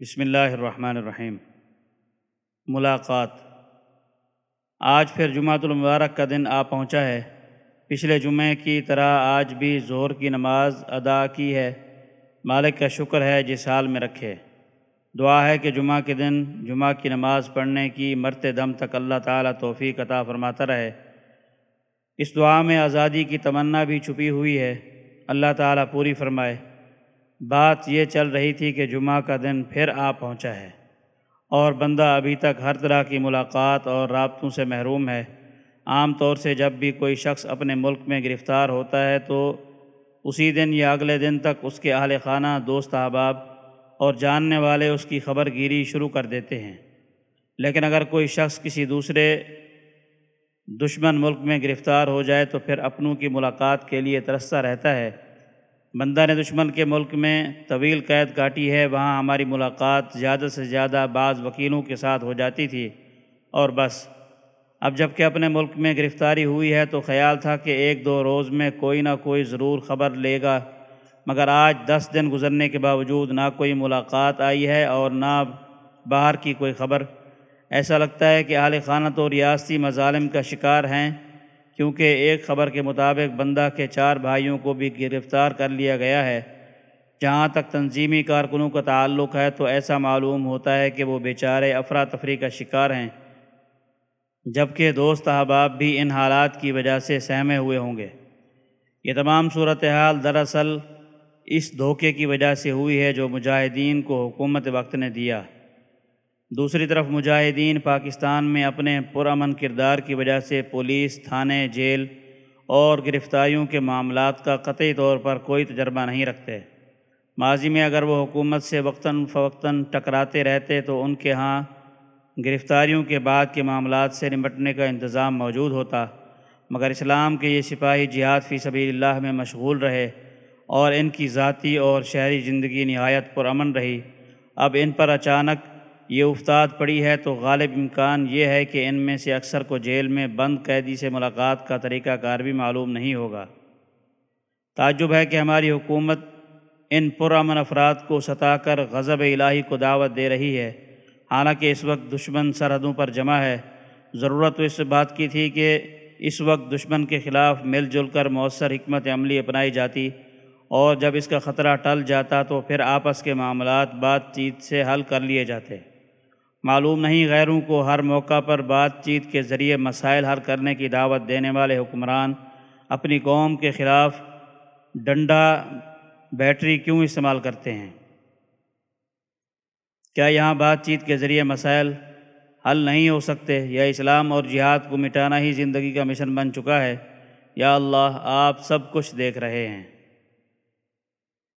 بسم اللہ الرحمن الرحیم۔ ملاقات۔ آج پھر جمعۃ المبارک کا دن آ پہنچا ہے۔ پچھلے جمعے کی طرح آج بھی ظہر کی نماز ادا کی ہے۔ مالک کا شکر ہے جس حال میں رکھے۔ دعا ہے کہ جمعہ کے دن جمعہ کی نماز پڑھنے کی مرتے دم تک اللہ تعالیٰ توفیق عطا فرماتا رہے۔ اس دعا میں آزادی کی تمنا بھی چھپی ہوئی ہے۔ اللہ تعالیٰ پوری فرمائے۔ بات یہ چل رہی تھی کہ جمعہ کا دن پھر آ پہنچا ہے اور بندہ ابھی تک ہر طرح کی ملاقات اور رابطوں سے محروم ہے۔ عام طور سے جب بھی کوئی شخص اپنے ملک میں گرفتار ہوتا ہے تو اسی دن یا اگلے دن تک اس کے اہل خانہ، دوست، احباب اور جاننے والے اس کی خبر گیری شروع کر دیتے ہیں۔ لیکن اگر کوئی شخص کسی دوسرے دشمن ملک میں گرفتار ہو جائے تو پھر اپنوں کی ملاقات کے لیے ترستا رہتا ہے۔ بندہ نے دشمن کے ملک میں طویل قید کاٹی ہے، وہاں ہماری ملاقات زیادہ سے زیادہ بعض وکیلوں کے ساتھ ہو جاتی تھی۔ اور بس، اب جبکہ اپنے ملک میں گرفتاری ہوئی ہے تو خیال تھا کہ ایک دو روز میں کوئی نہ کوئی ضرور خبر لے گا۔ مگر آج دس دن گزرنے کے باوجود نہ کوئی ملاقات آئی ہے اور نہ باہر کی کوئی خبر۔ ایسا لگتا ہے کہ اہل خانہ تو ریاستی مظالم کا شکار ہیں۔ کیونکہ ایک خبر کے مطابق بندہ کے چار بھائیوں کو بھی گرفتار کر لیا گیا ہے۔ جہاں تک تنظیمی کارکنوں کا تعلق ہے تو ایسا معلوم ہوتا ہے کہ وہ بیچارے افراتفری کا شکار ہیں، جبکہ دوست احباب بھی ان حالات کی وجہ سے سہمے ہوئے ہوں گے۔ یہ تمام صورتحال دراصل اس دھوکے کی وجہ سے ہوئی ہے جو مجاہدین کو حکومت وقت نے دیا۔ دوسری طرف مجاہدین پاکستان میں اپنے پرامن کردار کی وجہ سے پولیس، تھانے، جیل اور گرفتاریوں کے معاملات کا قطعی طور پر کوئی تجربہ نہیں رکھتے۔ ماضی میں اگر وہ حکومت سے وقتاً فوقتاً ٹکراتے رہتے تو ان کے ہاں گرفتاریوں کے بعد کے معاملات سے نمٹنے کا انتظام موجود ہوتا۔ مگر اسلام کے یہ سپاہی جہاد فی سبیل اللہ میں مشغول رہے اور ان کی ذاتی اور شہری زندگی نہایت پرامن رہی۔ اب ان پر اچانک یہ افتاد پڑی ہے تو غالب امکان یہ ہے کہ ان میں سے اکثر کو جیل میں بند قیدی سے ملاقات کا طریقہ کار بھی معلوم نہیں ہوگا۔ تعجب ہے کہ ہماری حکومت ان پرامن افراد کو ستا کر غضب الہی کو دعوت دے رہی ہے۔ حالانکہ اس وقت دشمن سرحدوں پر جمع ہے۔ ضرورت تو اس بات کی تھی کہ اس وقت دشمن کے خلاف مل جل کر مؤثر حکمت عملی اپنائی جاتی اور جب اس کا خطرہ ٹل جاتا تو پھر آپس کے معاملات بات چیت سے حل کر لیے جاتے۔ معلوم نہیں غیروں کو ہر موقع پر بات چیت کے ذریعے مسائل حل کرنے کی دعوت دینے والے حکمران اپنی قوم کے خلاف ڈنڈا بیٹری کیوں استعمال کرتے ہیں؟ کیا یہاں بات چیت کے ذریعے مسائل حل نہیں ہو سکتے یا اسلام اور جہاد کو مٹانا ہی زندگی کا مشن بن چکا ہے؟ یا اللہ آپ سب کچھ دیکھ رہے ہیں۔